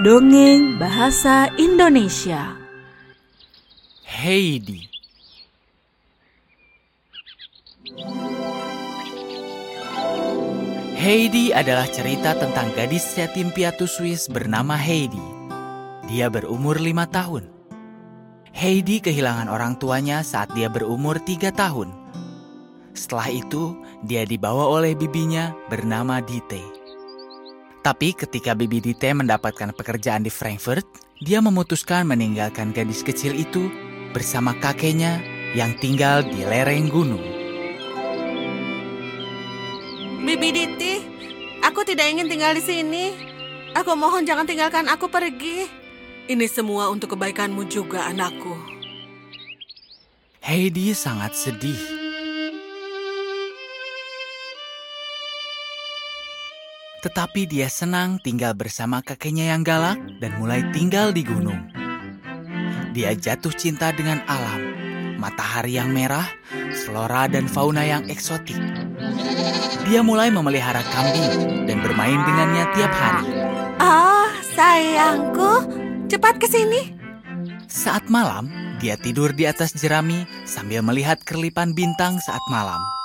Dongeng Bahasa Indonesia Heidi Heidi adalah cerita tentang gadis yatim piatu Swiss bernama Heidi. Dia berumur lima tahun. Heidi kehilangan orang tuanya saat dia berumur tiga tahun. Setelah itu, dia dibawa oleh bibinya bernama Dite. Tapi ketika bibi Dite mendapatkan pekerjaan di Frankfurt, dia memutuskan meninggalkan gadis kecil itu bersama kakeknya yang tinggal di lereng gunung. Bibi Diti, aku tidak ingin tinggal di sini. Aku mohon jangan tinggalkan aku pergi. Ini semua untuk kebaikanmu juga, anakku. Heidi sangat sedih. Tetapi dia senang tinggal bersama kakeknya yang galak dan mulai tinggal di gunung. Dia jatuh cinta dengan alam, matahari yang merah, flora dan fauna yang eksotik. Dia mulai memelihara kambing dan bermain dengannya tiap hari. Oh, sayangku, cepat ke sini. Saat malam, dia tidur di atas jerami sambil melihat kerlipan bintang saat malam.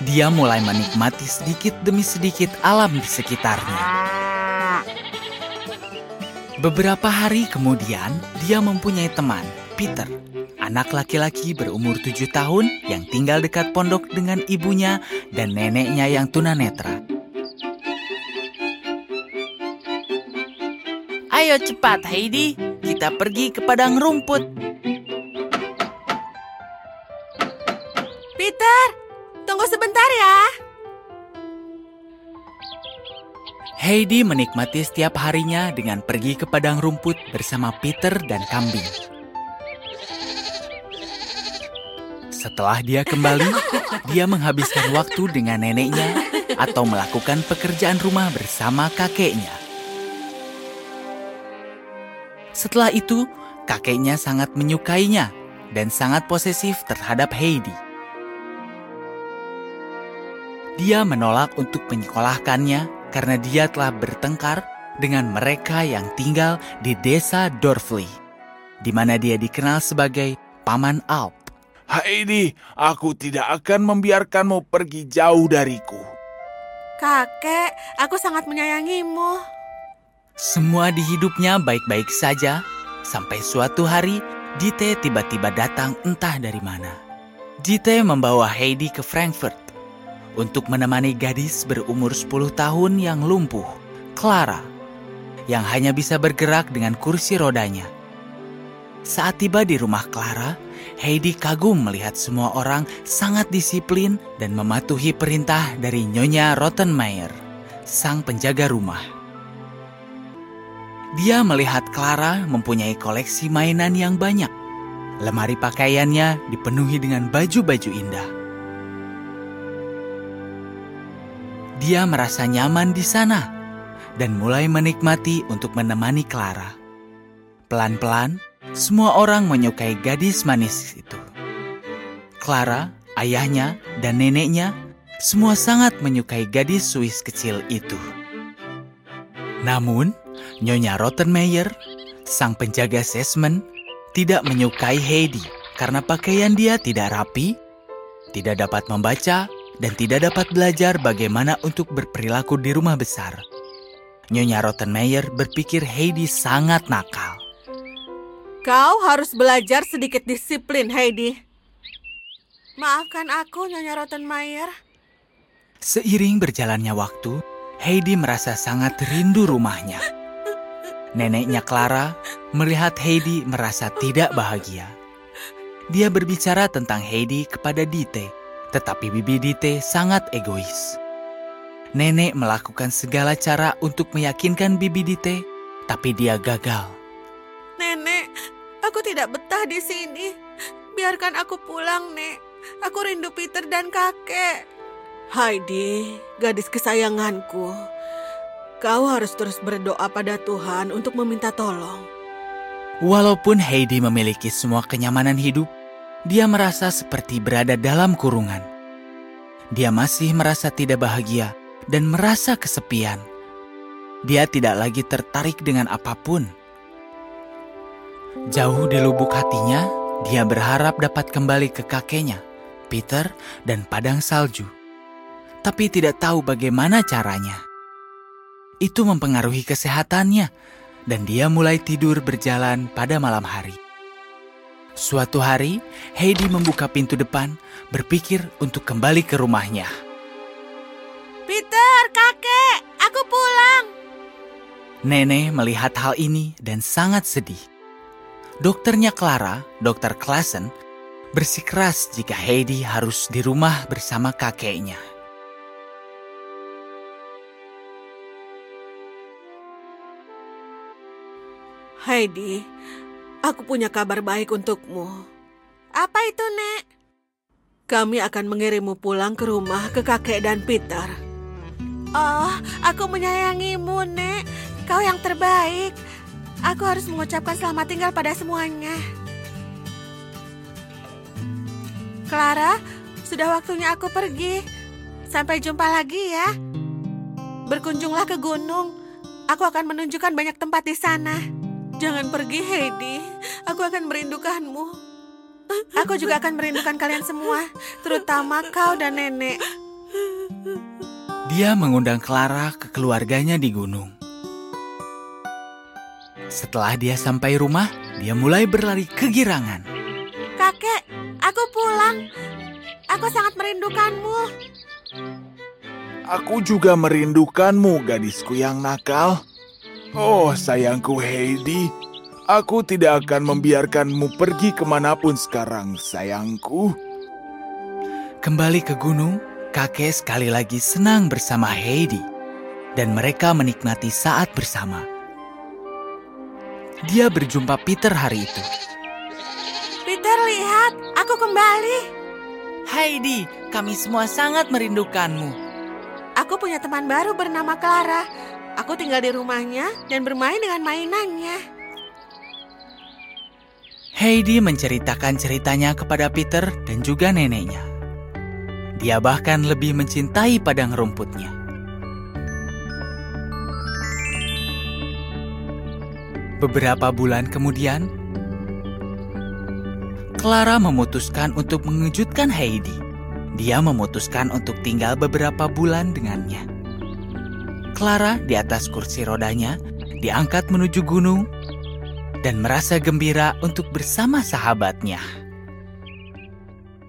Dia mulai menikmati sedikit demi sedikit alam di sekitarnya. Beberapa hari kemudian, dia mempunyai teman, Peter, anak laki-laki berumur tujuh tahun yang tinggal dekat pondok dengan ibunya dan neneknya yang tunanetra. Ayo cepat, Heidi. Kita pergi ke padang rumput. Heidi menikmati setiap harinya dengan pergi ke padang rumput bersama Peter dan kambing. Setelah dia kembali, dia menghabiskan waktu dengan neneknya atau melakukan pekerjaan rumah bersama kakeknya. Setelah itu, kakeknya sangat menyukainya dan sangat posesif terhadap Heidi. Dia menolak untuk menyekolahkannya karena dia telah bertengkar dengan mereka yang tinggal di desa Dorfli, di mana dia dikenal sebagai Paman Alp. Heidi, aku tidak akan membiarkanmu pergi jauh dariku. Kakek, aku sangat menyayangimu. Semua di hidupnya baik-baik saja, sampai suatu hari Dite tiba-tiba datang entah dari mana. Dite membawa Heidi ke Frankfurt untuk menemani gadis berumur 10 tahun yang lumpuh, Clara, yang hanya bisa bergerak dengan kursi rodanya. Saat tiba di rumah Clara, Heidi kagum melihat semua orang sangat disiplin dan mematuhi perintah dari Nyonya Rottenmeier, sang penjaga rumah. Dia melihat Clara mempunyai koleksi mainan yang banyak. Lemari pakaiannya dipenuhi dengan baju-baju indah. Dia merasa nyaman di sana dan mulai menikmati untuk menemani Clara. Pelan-pelan, semua orang menyukai gadis manis itu. Clara, ayahnya, dan neneknya semua sangat menyukai gadis Swiss kecil itu. Namun, Nyonya Rottenmeier, sang penjaga Sesmen, tidak menyukai Heidi karena pakaian dia tidak rapi, tidak dapat membaca, dan tidak dapat belajar bagaimana untuk berperilaku di rumah besar. Nyonya Rottenmeier berpikir Heidi sangat nakal. Kau harus belajar sedikit disiplin, Heidi. Maafkan aku, Nyonya Rottenmeier. Seiring berjalannya waktu, Heidi merasa sangat rindu rumahnya. Neneknya Clara melihat Heidi merasa tidak bahagia. Dia berbicara tentang Heidi kepada Dite, tetapi bibi Dite sangat egois. Nenek melakukan segala cara untuk meyakinkan bibi Dite, tapi dia gagal. Nenek, aku tidak betah di sini. Biarkan aku pulang, Nek. Aku rindu Peter dan kakek. Heidi, gadis kesayanganku. Kau harus terus berdoa pada Tuhan untuk meminta tolong. Walaupun Heidi memiliki semua kenyamanan hidup, Dia merasa seperti berada dalam kurungan. Dia masih merasa tidak bahagia dan merasa kesepian. Dia tidak lagi tertarik dengan apa pun. Jauh di lubuk hatinya, dia berharap dapat kembali ke kakeknya, Peter, dan padang salju. Tapi tidak tahu bagaimana caranya. Itu mempengaruhi kesehatannya, dan dia mulai tidur berjalan pada malam hari. Suatu hari, Heidi membuka pintu depan, berpikir untuk kembali ke rumahnya. Peter, kakek, aku pulang. Nenek melihat hal ini dan sangat sedih. Dokternya Clara, Dokter Klassen, bersikeras jika Heidi harus di rumah bersama kakeknya. Heidi, aku punya kabar baik untukmu. Apa itu, Nek? Kami akan mengirimmu pulang ke rumah ke kakek dan Peter. Oh, aku menyayangimu, Nek. Kau yang terbaik. Aku harus mengucapkan selamat tinggal pada semuanya. Clara, sudah waktunya aku pergi. Sampai jumpa lagi ya. Berkunjunglah ke gunung. Aku akan menunjukkan banyak tempat di sana. Jangan pergi, Heidi. Aku akan merindukanmu. Aku juga akan merindukan kalian semua, terutama kau dan nenek. Dia mengundang Clara ke keluarganya di gunung. Setelah dia sampai rumah, dia mulai berlari kegirangan. Kakek, aku pulang. Aku sangat merindukanmu. Aku juga merindukanmu, gadisku yang nakal. Oh, sayangku Heidi, aku tidak akan membiarkanmu pergi ke mana pun sekarang, sayangku. Kembali ke gunung, kakek sekali lagi senang bersama Heidi, dan mereka menikmati saat bersama. Dia berjumpa Peter hari itu. Peter, lihat, aku kembali. Heidi, kami semua sangat merindukanmu. Aku punya teman baru bernama Clara. Aku tinggal di rumahnya dan bermain dengan mainannya. Heidi menceritakan ceritanya kepada Peter dan juga neneknya. Dia bahkan lebih mencintai padang rumputnya. Beberapa bulan kemudian, Clara memutuskan untuk mengejutkan Heidi. Dia memutuskan untuk tinggal beberapa bulan dengannya. Clara di atas kursi rodanya diangkat menuju gunung dan merasa gembira untuk bersama sahabatnya.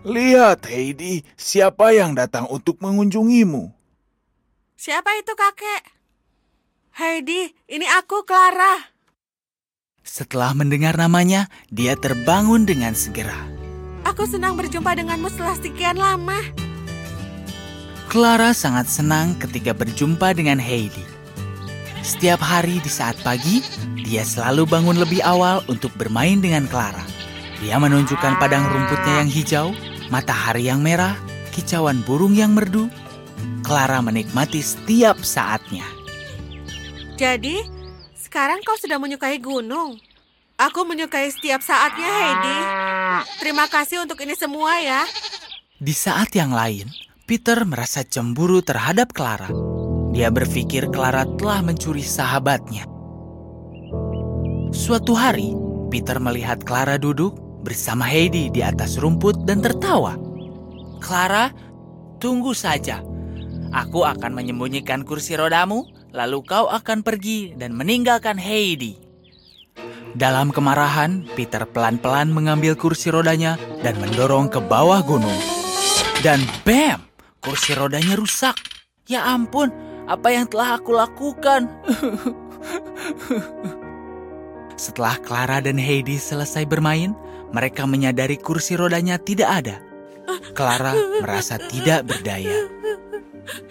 Lihat, Heidi, siapa yang datang untuk mengunjungimu? Siapa itu kakek? Heidi, ini aku Clara. Setelah mendengar namanya, dia terbangun dengan segera. Aku senang berjumpa denganmu setelah sekian lama. Clara sangat senang ketika berjumpa dengan Heidi. Setiap hari di saat pagi, dia selalu bangun lebih awal untuk bermain dengan Clara. Dia menunjukkan padang rumputnya yang hijau, matahari yang merah, kicauan burung yang merdu. Clara menikmati setiap saatnya. Jadi, sekarang kau sudah menyukai gunung. Aku menyukai setiap saatnya, Heidi. Terima kasih untuk ini semua ya. Di saat yang lain, Peter merasa cemburu terhadap Clara. Dia berpikir Clara telah mencuri sahabatnya. Suatu hari, Peter melihat Clara duduk bersama Heidi di atas rumput dan tertawa. Clara, tunggu saja. Aku akan menyembunyikan kursi rodamu, lalu kau akan pergi dan meninggalkan Heidi. Dalam kemarahan, Peter pelan-pelan mengambil kursi rodanya dan mendorong ke bawah gunung. Dan bam, kursi rodanya rusak. Ya ampun, apa yang telah aku lakukan? Setelah Clara dan Heidi selesai bermain, mereka menyadari kursi rodanya tidak ada. Clara merasa tidak berdaya.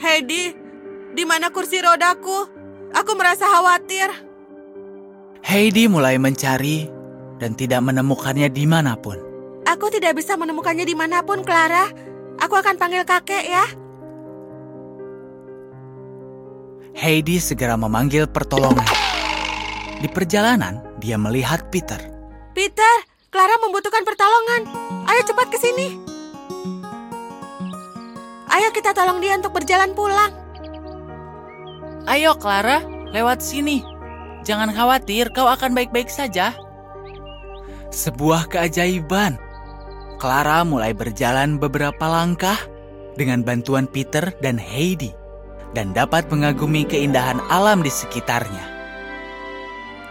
Heidi, di mana kursi rodaku? Aku merasa khawatir. Heidi mulai mencari dan tidak menemukannya di mana pun. Aku tidak bisa menemukannya di mana pun, Clara. Aku akan panggil kakek ya. Heidi segera memanggil pertolongan. Di perjalanan, dia melihat Peter. Peter, Clara membutuhkan pertolongan. Ayo cepat ke sini. Ayo kita tolong dia untuk berjalan pulang. Ayo Clara, lewat sini. Jangan khawatir, kau akan baik-baik saja. Sebuah keajaiban. Clara mulai berjalan beberapa langkah dengan bantuan Peter dan Heidi dan dapat mengagumi keindahan alam di sekitarnya.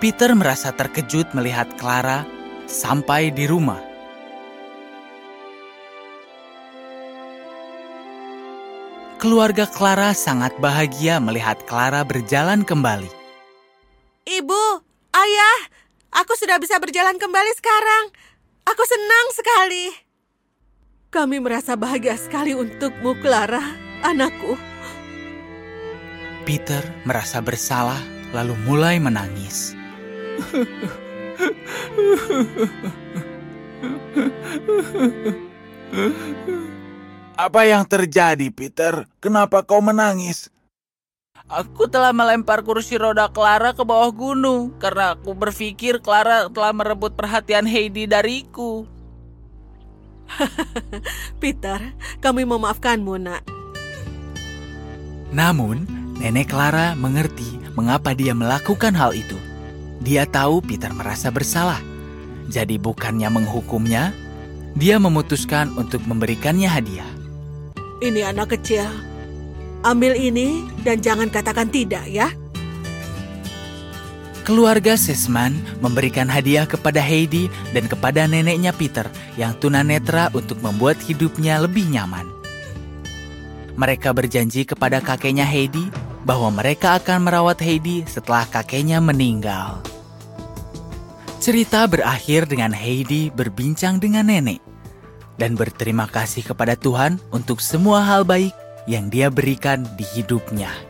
Peter merasa terkejut melihat Clara sampai di rumah. Keluarga Clara sangat bahagia melihat Clara berjalan kembali. Ibu, ayah, aku sudah bisa berjalan kembali sekarang. Aku senang sekali. Kami merasa bahagia sekali untukmu, Clara, anakku. Peter merasa bersalah lalu mulai menangis. Apa yang terjadi, Peter? Kenapa kau menangis? Aku telah melempar kursi roda Clara ke bawah gunung karena aku berpikir Clara telah merebut perhatian Heidi dariku. Peter, kami memaafkanmu, nak. Namun, Nenek Clara mengerti mengapa dia melakukan hal itu. Dia tahu Peter merasa bersalah. Jadi bukannya menghukumnya, dia memutuskan untuk memberikannya hadiah. Ini anak kecil. Ambil ini dan jangan katakan tidak ya. Keluarga Sesman memberikan hadiah kepada Heidi dan kepada neneknya Peter yang tunanetra untuk membuat hidupnya lebih nyaman. Mereka berjanji kepada kakeknya Heidi bahwa mereka akan merawat Heidi setelah kakeknya meninggal. Cerita berakhir dengan Heidi berbincang dengan nenek dan berterima kasih kepada Tuhan untuk semua hal baik yang dia berikan di hidupnya.